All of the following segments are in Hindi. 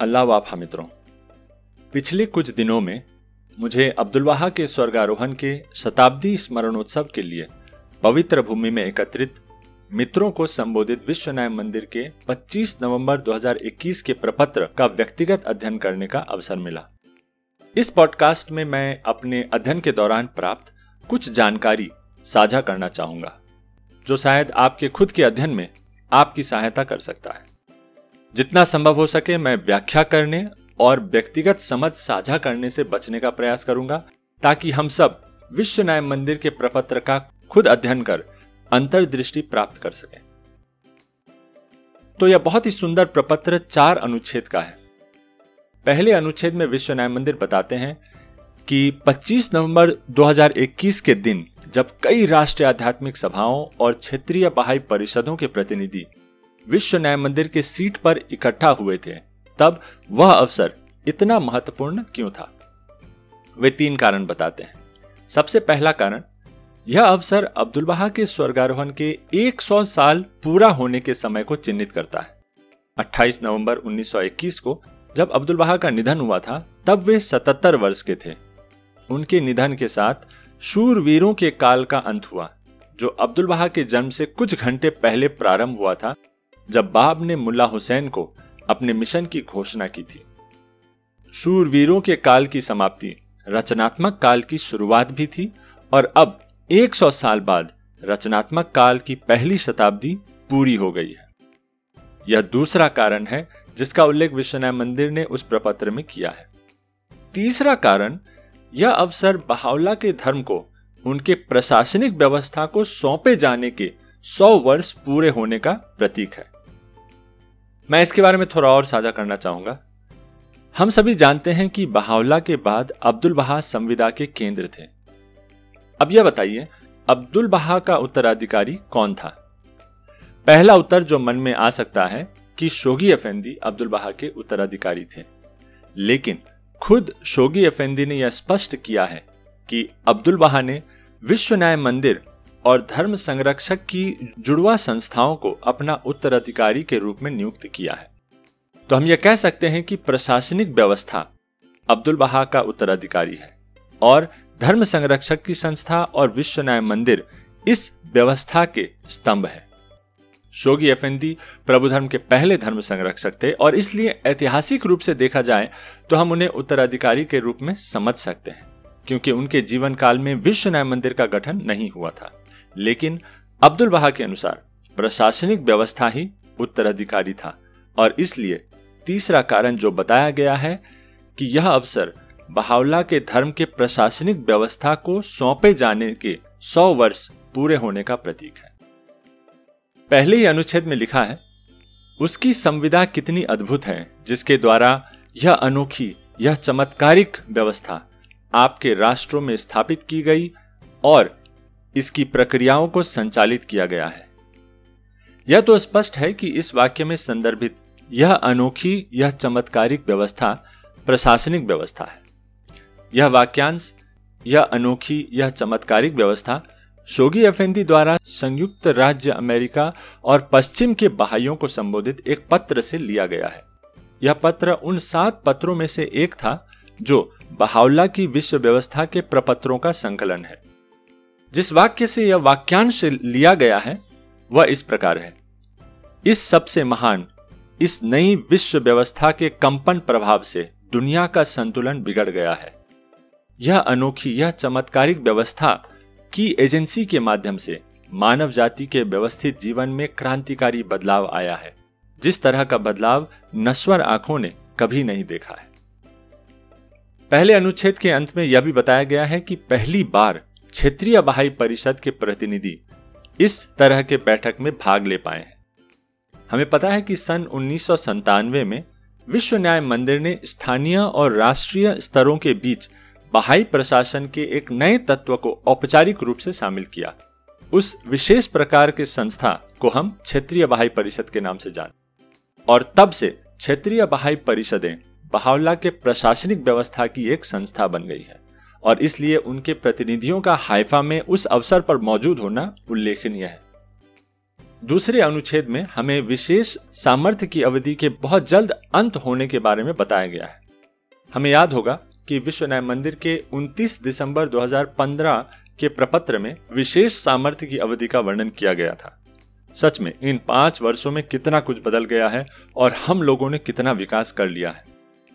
अल्लाह वाफा मित्रों। पिछले कुछ दिनों में मुझे अब्दुलवाहा के स्वर्गारोहण के शताब्दी स्मरणोत्सव के लिए पवित्र भूमि में एकत्रित मित्रों को संबोधित विश्व मंदिर के 25 नवंबर 2021 के प्रपत्र का व्यक्तिगत अध्ययन करने का अवसर मिला। इस पॉडकास्ट में मैं अपने अध्ययन के दौरान प्राप्त कुछ जानकारी साझा करना चाहूँगा, जो शायद आपके खुद के अध्ययन में आपकी सहायता कर सकता है। जितना संभव हो सके मैं व्याख्या करने और व्यक्तिगत समझ साझा करने से बचने का प्रयास करूँगा, ताकि हम सब विश्व न्याय मंदिर के प्रपत्र का खुद अध्ययन कर अंतर्दृष्टि प्राप्त कर सकें। तो यह बहुत ही सुंदर प्रपत्र चार अनुच्छेद का है। पहले अनुच्छेद में विश्व न्याय मंदिर बताते हैं कि 25 नवंबर 2021 के दिन जब कई राष्ट्रीय आध्यात्मिक सभाओं और क्षेत्रीय बहाई परिषदों के प्रतिनिधि विश्व न्याय मंदिर के सीट पर इकट्ठा हुए थे। तब वह अवसर इतना महत्वपूर्ण क्यों था? वे तीन कारण बताते हैं। सबसे पहला कारण, यह अवसर अब्दुल बहा के स्वर्गारोहण के 100 साल पूरा होने के समय को चिन्हित करता है। 28 नवंबर 1921 को जब अब्दुल बहा का निधन हुआ था, तब वे 77 वर्ष के थे। उनके निधन के साथ शूरवीरों के काल का अंत हुआ, जो अब्दुल बहा के जन्म से कुछ घंटे पहले प्रारंभ हुआ था। जब बाब ने मुल्ला हुसैन को अपने मिशन की घोषणा की थी। शूरवीरों के काल की समाप्ति, रचनात्मक काल की शुरुआत भी थी और अब 100 साल बाद रचनात्मक काल की पहली शताब्दी पूरी हो गई है। यह दूसरा कारण है जिसका उल्लेख विश्वनाथ मंदिर ने उस प्रपत्र में किया है। तीसरा कारण, यह अवसर बहावला के धर्म को, उनके प्रशासनिक व्यवस्था को सौंपे जाने के सौ वर्ष पूरे होने का प्रतीक है। मैं इसके बारे में थोड़ा और साझा करना चाहूँगा। हम सभी जानते हैं कि बहावला के बाद अब्दुल बहा संविदा के केंद्र थे। अब यह बताइए, अब्दुल बहा का उत्तराधिकारी कौन था? पहला उत्तर जो मन में आ सकता है कि शोगी अफेंदी अब्दुल बहा के उत्तराधिकारी थे। लेकिन खुद शोगी अफेंदी ने यह स्पष्ट किया है कि अब्दुल बहा ने विश्व न्याय मंदिर और धर्म संरक्षक की जुड़वा संस्थाओं को अपना उत्तराधिकारी के रूप में नियुक्त किया है। तो हम यह कह सकते हैं कि प्रशासनिक व्यवस्था अब्दुल बहा का उत्तराधिकारी है और धर्म संरक्षक की संस्था और विश्व न्याय मंदिर इस व्यवस्था के स्तंभ है। शोगी एफेंदी प्रभु धर्म के पहले धर्म संरक्षक थे और इसलिए ऐतिहासिक रूप से देखा जाए तो हम उन्हें उत्तराधिकारी के रूप में समझ सकते हैं, क्योंकि उनके जीवन काल में विश्व न्याय मंदिर का गठन नहीं हुआ था। लेकिन अब्दुल बहा के अनुसार प्रशासनिक व्यवस्था ही उत्तराधिकारी था और इसलिए तीसरा कारण जो बताया गया है कि यह अवसर बहावला के धर्म के प्रशासनिक व्यवस्था को सौंपे जाने के सौ वर्ष पूरे होने का प्रतीक है। पहले ही अनुच्छेद में लिखा है, उसकी संविदा कितनी अद्भुत है, जिसके द्वारा यह अनोखी, यह चमत्कारिक व्यवस्था आपके राष्ट्रों में स्थापित की गई और इसकी प्रक्रियाओं को संचालित किया गया है। यह तो स्पष्ट है कि इस वाक्य में संदर्भित यह अनोखी, यह चमत्कारिक व्यवस्था, प्रशासनिक व्यवस्था है। यह वाक्यांश, यह अनोखी, यह चमत्कारिक व्यवस्था शोगी अफेंदी द्वारा संयुक्त राज्य अमेरिका और पश्चिम के बहाइयों को संबोधित एक पत्र से लिया गया है। यह पत्र उन सात पत्रों में से एक था जो बहावला की विश्व व्यवस्था के प्रपत्रों का संकलन है। जिस वाक्य से यह वाक्यांश लिया गया है, वह इस प्रकार है। इस सबसे महान, इस नई विश्व व्यवस्था के कंपन प्रभाव से दुनिया का संतुलन बिगड़ गया है। यह अनोखी, यह चमत्कारिक व्यवस्था की एजेंसी के माध्यम से मानव जाति के व्यवस्थित जीवन में क्रांतिकारी बदलाव आया है। जिस तरह का बदलाव नश्वर आँखों ने कभी नहीं देखा है। पहले अनुच्छेद के अंत में यह भी बताया गया है कि पहली बार क्षेत्रीय बहाई परिषद के प्रतिनिधि इस तरह के बैठक में भाग ले पाए हैं। हमें पता है कि सन उन्नीस में विश्व न्याय मंदिर ने स्थानीय और राष्ट्रीय स्तरों के बीच बहाई प्रशासन के एक नए तत्व को औपचारिक रूप से शामिल किया। उस विशेष प्रकार के संस्था को हम क्षेत्रीय बहाई परिषद के नाम से जान। और तब से क्षेत्रीय बहाई परिषदें बहावला के प्रशासनिक व्यवस्था की एक संस्था बन गई है। और इसलिए उनके प्रतिनिधियों का हाइफा में उस अवसर पर मौजूद होना उल्लेखनीय है। दूसरे अनुच्छेद में हमें विशेष सामर्थ्य की अवधि के बहुत जल्द अंत होने के बारे में बताया गया है। हमें याद होगा कि विश्व न्याय मंदिर के 29 दिसंबर 2015 के प्रपत्र में विशेष सामर्थ्य की अवधि का वर्णन किया गया था। सच में, इन पाँच वर्षों में कितना कुछ बदल गया है और हम लोगों ने कितना विकास कर लिया है।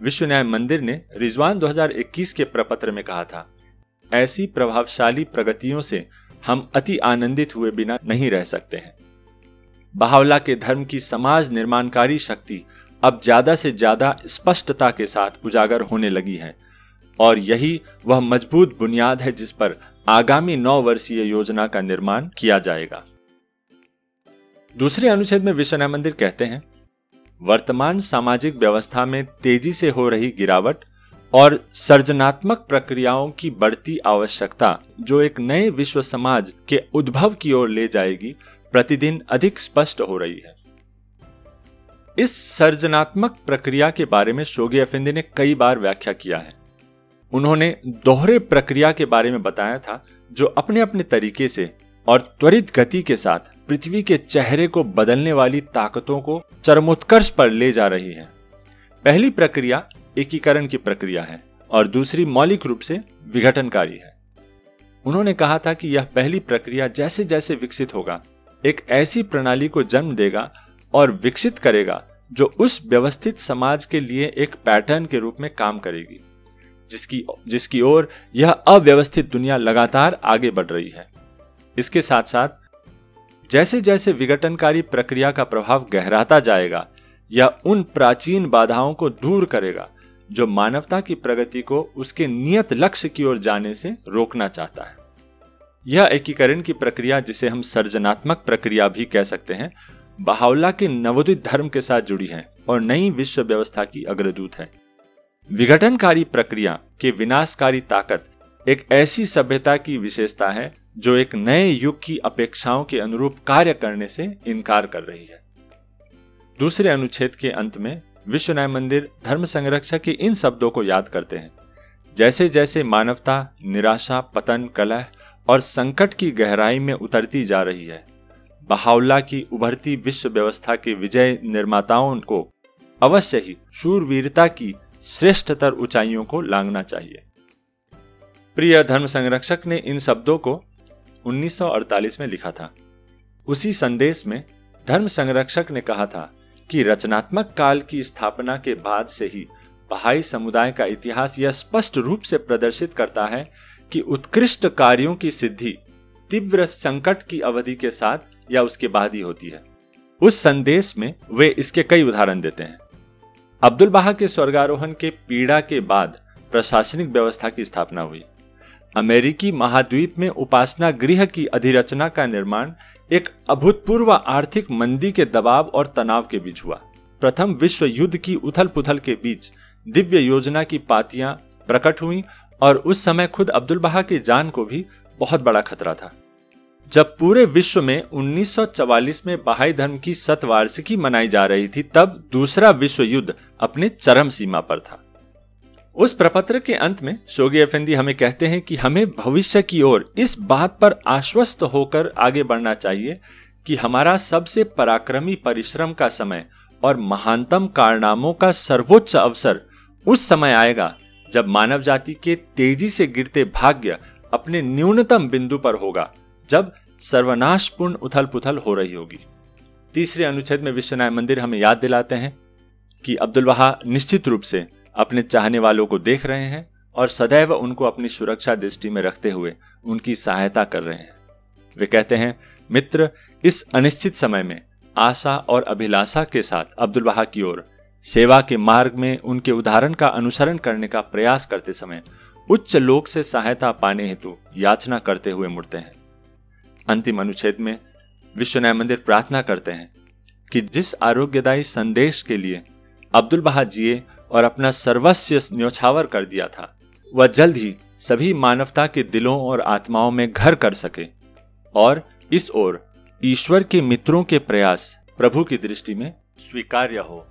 विश्व न्याय मंदिर ने रिजवान 2021 के प्रपत्र में कहा था, ऐसी प्रभावशाली प्रगतियों से हम अति आनंदित हुए बिना नहीं रह सकते हैं। बहावला के धर्म की समाज निर्माणकारी शक्ति अब ज़्यादा से ज़्यादा स्पष्टता के साथ उजागर होने लगी है, और यही वह मज़बूत बुनियाद है जिस पर आगामी नौ वर्षीय योजना का निर्माण किया जाएगा। दूसरे अनुच्छेद में विश्वनाथ मंदिर कहते हैं वर्तमान सामाजिक व्यवस्था में तेज़ी से हो रही गिरावट और सर्जनात्मक प्रक्रियाओं की बढ़ती आवश्यकता जो एक नए विश्व समाज के उद्भव की ओर ले जाएगी, प्रतिदिन अधिक स्पष्ट हो रही है। इस सर्जनात्मक प्रक्रिया के बारे में शोगी अफिंदी ने कई बार व्याख्या किया है। उन्होंने दोहरे प्रक्रिया के बारे में बताया था, जो अपने अपने तरीके से और त्वरित गति के साथ पृथ्वी के चेहरे को बदलने वाली ताकतों को चरमोत्कर्ष पर ले जा रही है। पहली प्रक्रिया एकीकरण की प्रक्रिया है और दूसरी मौलिक रूप से विघटनकारी है। उन्होंने कहा था कि यह पहली प्रक्रिया जैसे जैसे विकसित होगा, एक ऐसी प्रणाली को जन्म देगा और विकसित करेगा जो उस व्यवस्थित समाज के लिए एक पैटर्न के रूप में काम करेगी, जिसकी जिसकी ओर यह अव्यवस्थित दुनिया लगातार आगे बढ़ रही है। इसके साथ साथ जैसे जैसे विघटनकारी प्रक्रिया का प्रभाव गहराता जाएगा यह उन प्राचीन बाधाओं को दूर करेगा, जो मानवता की प्रगति को उसके नियत लक्ष्य की ओर जाने से रोकना चाहता है। यह एकीकरण की प्रक्रिया, जिसे हम सर्जनात्मक प्रक्रिया भी कह सकते हैं बहावला के नवोदित धर्म के साथ जुड़ी है और नई विश्व व्यवस्था की अग्रदूत है। विघटनकारी प्रक्रिया के विनाशकारी ताकत एक ऐसी सभ्यता की विशेषता है जो एक नए युग की अपेक्षाओं के अनुरूप कार्य करने से इनकार कर रही है। दूसरे अनुच्छेद के अंत में विश्व न्याय मंदिर धर्म संरक्षक के इन शब्दों को याद करते हैं। जैसे जैसे मानवता, निराशा, पतन, कलह और संकट की गहराई में उतरती जा रही है, बहावला की उभरती विश्व व्यवस्था के विजय निर्माताओं को अवश्य ही शूरवीरता की श्रेष्ठतर ऊंचाइयों को लांगना चाहिए। प्रिय धर्म संरक्षक ने इन शब्दों को 1948 में लिखा था। उसी संदेश में धर्म संरक्षक ने कहा था कि रचनात्मक काल की स्थापना के बाद से ही बहाई समुदाय का इतिहास यह स्पष्ट रूप से प्रदर्शित करता है कि उत्कृष्ट कार्यों की सिद्धि तीव्र संकट की अवधि के साथ या उसके बाद ही होती है। उस संदेश में वे इसके कई उदाहरण देते हैं। अब्दुल बहा के स्वर्गारोहण के पीड़ा के बाद प्रशासनिक व्यवस्था की स्थापना हुई। अमेरिकी महाद्वीप में उपासना गृह की अधिरचना का निर्माण एक अभूतपूर्व आर्थिक मंदी के दबाव और तनाव के बीच हुआ। प्रथम विश्व युद्ध की उथल पुथल के बीच दिव्य योजना की पातियाँ प्रकट हुई और उस समय खुद अब्दुल बहा की जान को भी बहुत बड़ा खतरा था। जब पूरे विश्व में 1944 में बहाई धर्म की शतवार्षिकी मनाई जा रही थी, तब दूसरा विश्व युद्ध अपने चरम सीमा पर था। उस प्रपत्र के अंत में शोगी अफेंदी हमें कहते हैं कि हमें भविष्य की ओर इस बात पर आश्वस्त होकर आगे बढ़ना चाहिए कि हमारा सबसे पराक्रमी परिश्रम का समय और महानतम कारनामों का सर्वोच्च अवसर उस समय आएगा जब मानव जाति के तेज़ी से गिरते भाग्य अपने न्यूनतम बिंदु पर होगा, जब सर्वनाशपूर्ण उथल पुथल हो रही होगी। तीसरे अनुच्छेद में विश्वनाय मंदिर हमें याद दिलाते हैं कि अब्दुल वहा निश्चित रूप से अपने चाहने वालों को देख रहे हैं और सदैव उनको अपनी सुरक्षा दृष्टि में रखते हुए उनकी सहायता कर रहे हैं। वे कहते हैं, मित्र, इस अनिश्चित समय में आशा और अभिलाषा के साथ अब्दुल बहा की ओर सेवा के मार्ग में उनके उदाहरण का अनुसरण करने का प्रयास करते समय उच्च लोक से सहायता पाने हेतु याचना करते हुए मुड़ते हैं। अंतिम अनुच्छेद में विश्व न्याय मंदिर प्रार्थना करते हैं कि जिस आरोग्यदायी संदेश के लिए अब्दुल बहा जिए और अपना सर्वस्व न्योछावर कर दिया था। वह जल्द ही सभी मानवता के दिलों और आत्माओं में घर कर सके और इस ओर ईश्वर के मित्रों के प्रयास प्रभु की दृष्टि में स्वीकार्य हो।